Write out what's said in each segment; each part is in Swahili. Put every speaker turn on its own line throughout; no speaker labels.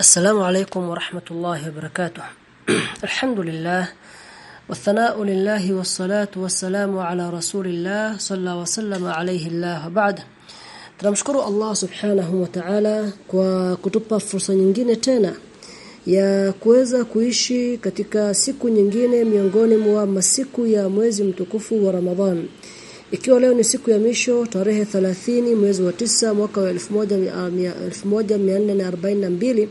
السلام عليكم ورحمة الله وبركاته الحمد لله والثناء لله والصلاة والسلام على رسول الله صلى وسلم عليه الله وبعد tunamshukuru Allah subhanahu wa ta'ala kwa kutupa fursa nyingine tena ya kuweza kuishi katika siku nyingine miongoni mwa masiku ya mwezi mtukufu wa Ramadhan ikiwa leo ni siku ya misho tarehe 30 mwezi wa tisa mwaka wa 1442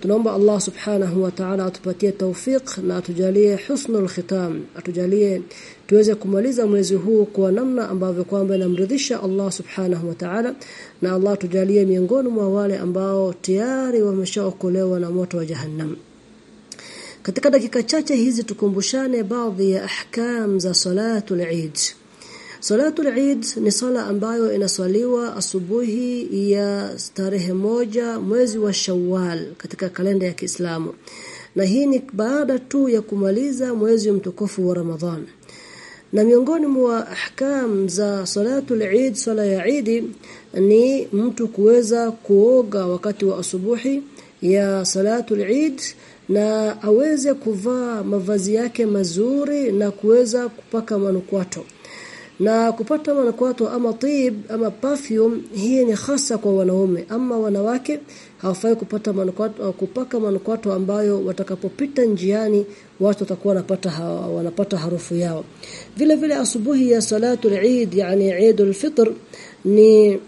tunaomba Allah subhanahu wa ta'ala atupatie tawfik na atujalie husnul khitam atujalie tuweze kumaliza mwezi huu kwa namna ambavyo kwamba inamridhisha Allah subhanahu wa ta'ala na Allah tujalie miongoni mwa wale ambao tayari wameshaokolewa na moto wa jahannam. Katika dakika chache hizi tukumbushane baadhi ya ahkam za salatul Eid Salatul Eid ni sala ambayo inaswaliwa asubuhi ya tarehe moja mwezi wa Shawwal katika kalenda ya Kiislamu. Na hii ni baada tu ya kumaliza mwezi mtukufu wa Ramadhan. Na miongoni mwa ahkam za salatul Eid sala ya Eid ni mtu kuweza kuoga wakati wa asubuhi ya salatul Eid na aweze kuvaa mavazi yake mazuri na kuweza kupaka manukwato na kupata manukato ama tib ama perfume hii ni hasa kwa wanaume. Ama wanawake hawafai kupata manukato kupaka manukato ambayo watakapopita njiani watu watakuwa wanapata wanapata harufu yao. Vile vile asubuhi ya salatu al-Eid yani Eid al-Fitr ni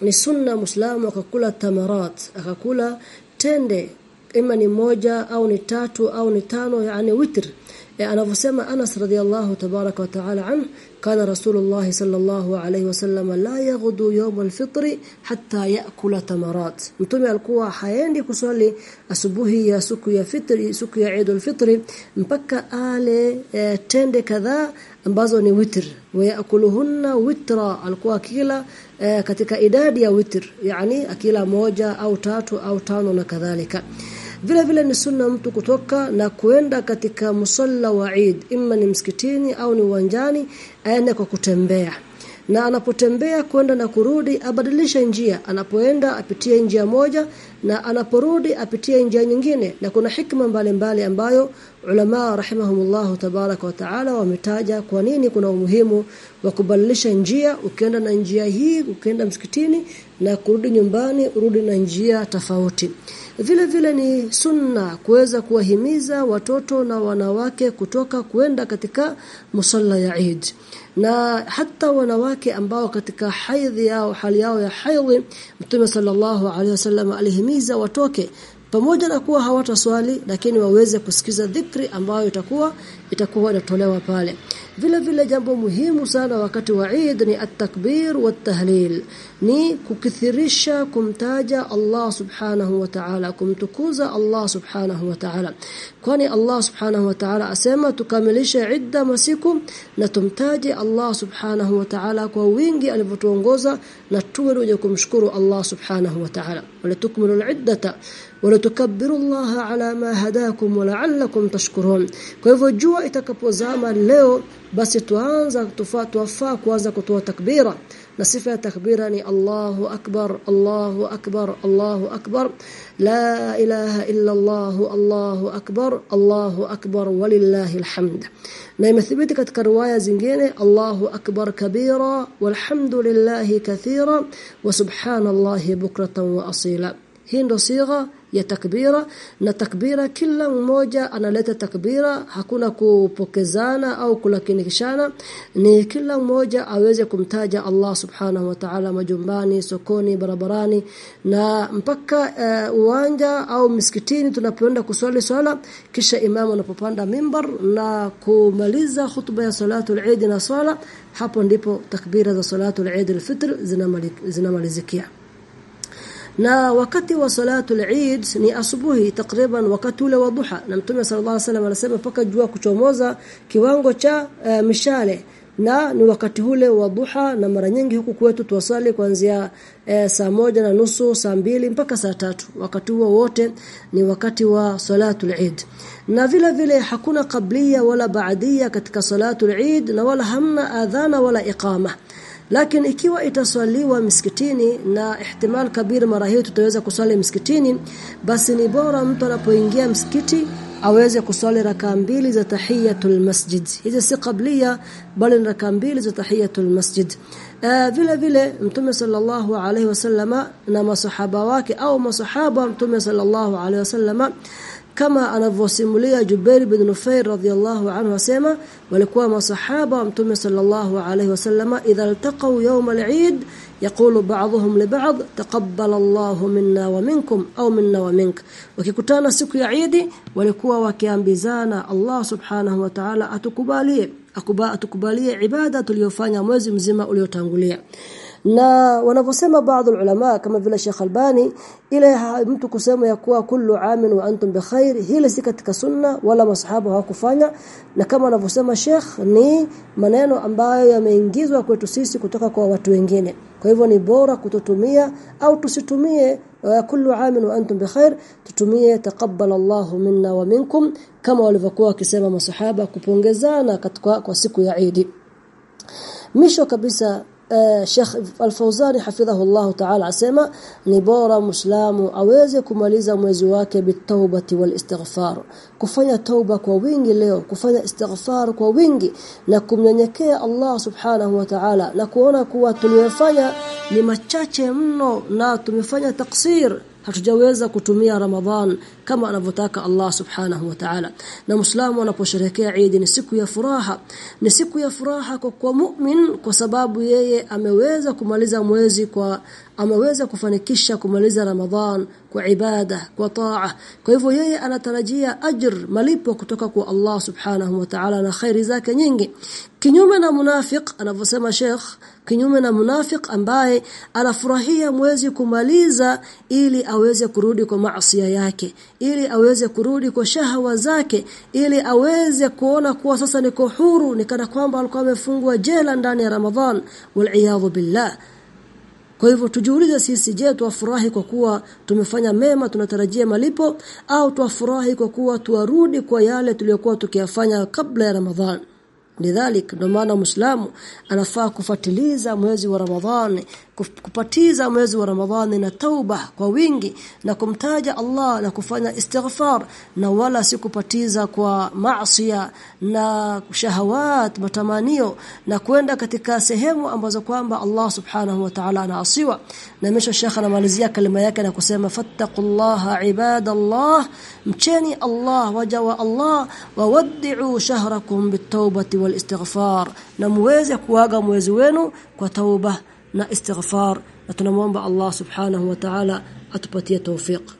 ni sunna muislamu akakula tamarat akakula tende. Ima ni moja au ni tatu au ni tano yani witr anavyosema Anas radhiallahu tabaraka wa taala anhu kana rasulullah sallallahu alayhi wasallam la yaghdu yawm alfitr hatta yaakula tamarat. Mtume alikuwa haendi kuswali asubuhi ya siku ya fitri siku ya Eid alfitr mpaka ale e, tende kadhaa ambazo ni witr. Wayakuluhunna witra alikuwa kila e, katika idadi ya witr yani akila moja au tatu au tano na kadhalika vile vile ni sunna mtu kutoka na kuenda katika musalla wa Eid imma ni msikitini au ni uwanjani aende kwa kutembea. Na anapotembea kwenda na kurudi abadilisha njia. Anapoenda apitie njia moja na anaporudi apitie njia nyingine. Na kuna hikma mbalimbali ambayo ulama rahimahumullah tabaraka wa taala wametaja kwa nini kuna umuhimu wa kubadilisha njia. Ukienda na njia hii ukienda msikitini na kurudi nyumbani urudi na njia tofauti vile vile ni sunna kuweza kuwahimiza watoto na wanawake kutoka kwenda katika musalla ya Eid. Na hata wanawake ambao katika haidhi yao hali yao ya haidhi Mtume sallallahu alaihi wasallam alihimiza watoke. Pamoja na kuwa hawataswali lakini waweze kusikiza dhikri ambayo itakuwa itakuwa inatolewa pale vile vile jambo muhimu sana wakati wa Eid ni at-takbir wat-tahlil ni kukithirisha kumtaja Allah subhanahu wa ta'ala kumtukuza Allah subhanahu wa ta'ala. Kwani Allah subhanahu wa ta'ala asema tukamilishe idda masiku na tumtaje Allah subhanahu wa ta'ala kwa wingi alivyotuongoza na tuwe wenye kumshukuru Allah subhanahu wa ta'ala. Wala tukmilu al-iddata wala tukabbiru Allah ala ma hadakum wa la'allakum tashkurun. Kwa hivyo jua itakapozama leo basi tuanza tufuata kuanza kutoa takbira na sifa ya takbira ni Allahu akbar Allahu akbar Allahu akbar la ilaha illa Allah Allahu akbar Allahu akbar walillahi alhamd na imethibiti katika riwaya zingine Allahu akbar kabira walhamdulillahi kathira wa subhanallahi bukratan wa asila hii ndo sigha ya takbira na takbira kila mmoja analeta takbira hakuna kupokezana au kulakinishana. Ni kila mmoja aweze kumtaja Allah subhanahu wa ta'ala majumbani sokoni barabarani na mpaka uh, uwanja au msikitini tunapoenda kuswali swala kisha imamu anapopanda mimbar na kumaliza khutba ya salatu al-Eid na swala hapo ndipo takbira za salatu al-Eid al-Fitr zinamalizikia na wakati wa salatu al-Eid ni asubuhi takriban wakati ule wa duha. Na Mtume sallallahu alaihi wasallam anasema paka jua kuchomoza kiwango cha uh, mishale. Na ni wakati ule wa duha na mara nyingi huku kwetu tuwasali kuanzia e, saa moja na nusu saa mbili mpaka saa tatu. Wakati huo wote ni wakati wa salatu al-Eid na vile vile hakuna kablia wala baadia katika salatu al-Eid na wala hamna adhana wala iqama lakini ikiwa itaswaliwa msikitini na ihtimal kabir mara hiyo tutaweza kuswali msikitini basi ni bora mtu anapoingia msikiti aweze kuswali raka mbili za tahiyatul masjid. Hizi si qablia bali ni raka mbili za tahiyatul masjid. Uh, vile vile mtume sallallahu alaihi wasallama na masahaba wake au masahaba mtume sallallahu alaihi wasallama kama anavyosimulia Jubair bin Nufair radhiallahu anhu asema walikuwa masahaba wa Mtume sallallahu alayhi wasallama idha iltaqaw yawm al-Eid yaqulu ba'dhum li ba'd taqabbala Allahu minna wa minkum au minna wa mink. Wakikutana siku ya Eid walikuwa wakiambizana Allah subhanahu wa ta'ala atukubalie akuba atukubalie ibada tuliyofanya mwezi mzima uliotangulia na wanavyosema baadhi ulama kama vile Sheikh Albani ile mtu kusema ya kuwa kullu amin wa antum bikhair hili si katika sunna wala masahaba hawakufanya. Na kama wanavyosema Sheikh ni maneno ambayo yameingizwa kwetu sisi kutoka kwa watu wengine. Kwa hivyo ni bora kutotumia au tusitumie uh, kullu amin wa antum bikhair tutumie taqabbal minna wa minkum kama walivyokuwa wakisema masahaba kupongezana katika kwa siku ya Eid. Misho kabisa Sheikh Al-Fawzani hafidhahullah Ta'ala asema ni bora Muislamu aweze kumaliza mwezi wake bitawbati wal istighfar kufanya tauba kwa wingi leo kufanya istighfar kwa wingi na kumnyenyekea Allah Subhanahu wa Ta'ala na kuona kuwa tuliyofanya ni machache mno na tumefanya taksir hatujaweza kutumia Ramadhan kama anavyotaka Allah Subhanahu wa Ta'ala. Na Muislamu anaposherehekea Eid ni siku ya furaha. Ni siku ya furaha kwa, kwa mu'min kwa sababu yeye ameweza kumaliza mwezi kwa ameweza kufanikisha kumaliza Ramadhan kwa ibada kwa taa kwa hivyo yeye anatarajia ajr malipo kutoka kwa Allah subhanahu wa ta'ala na khairi zake nyingi kinyume na munafiq anavyosema Sheikh kinyume na munafiq ambaye anafurahia mwezi kumaliza ili aweze kurudi kwa maasi yake ili aweze kurudi kwa shahawa zake ili aweze kuona kuwa sasa niko huru nikana kwamba alikuwa amefungwa jela ndani ya Ramadhan wal billah. Kwa hivyo tujiulize sisi je tuwafurahi kwa kuwa tumefanya mema tunatarajia malipo au tuwafurahi kwa kuwa tuarudi kwa yale tuliyokuwa tukiyafanya kabla ya Ramadhan lidhalik ndio maana muislamu anafaa kufatiliza mwezi wa Ramadhani kupatiza mwezi wa Ramadhani na tauba kwa wingi na kumtaja Allah na kufanya istighfar na wala si kupatiza kwa maasiya na shahawat matamanio na kwenda katika sehemu ambazo kwamba Allah subhanahu wa ta'ala anaasiwa. Na mesha shekha anamalizia kalima yake na kusema fattaqullaha ibadallah mcheni Allah waja wa Allah wawaddi'u shahrakum bitawbati والاستغفار نموزك واغا موزي وينو كتوبة نا استغفار. نتنمون الله سبحانه وتعالى. اتبطي توفيق.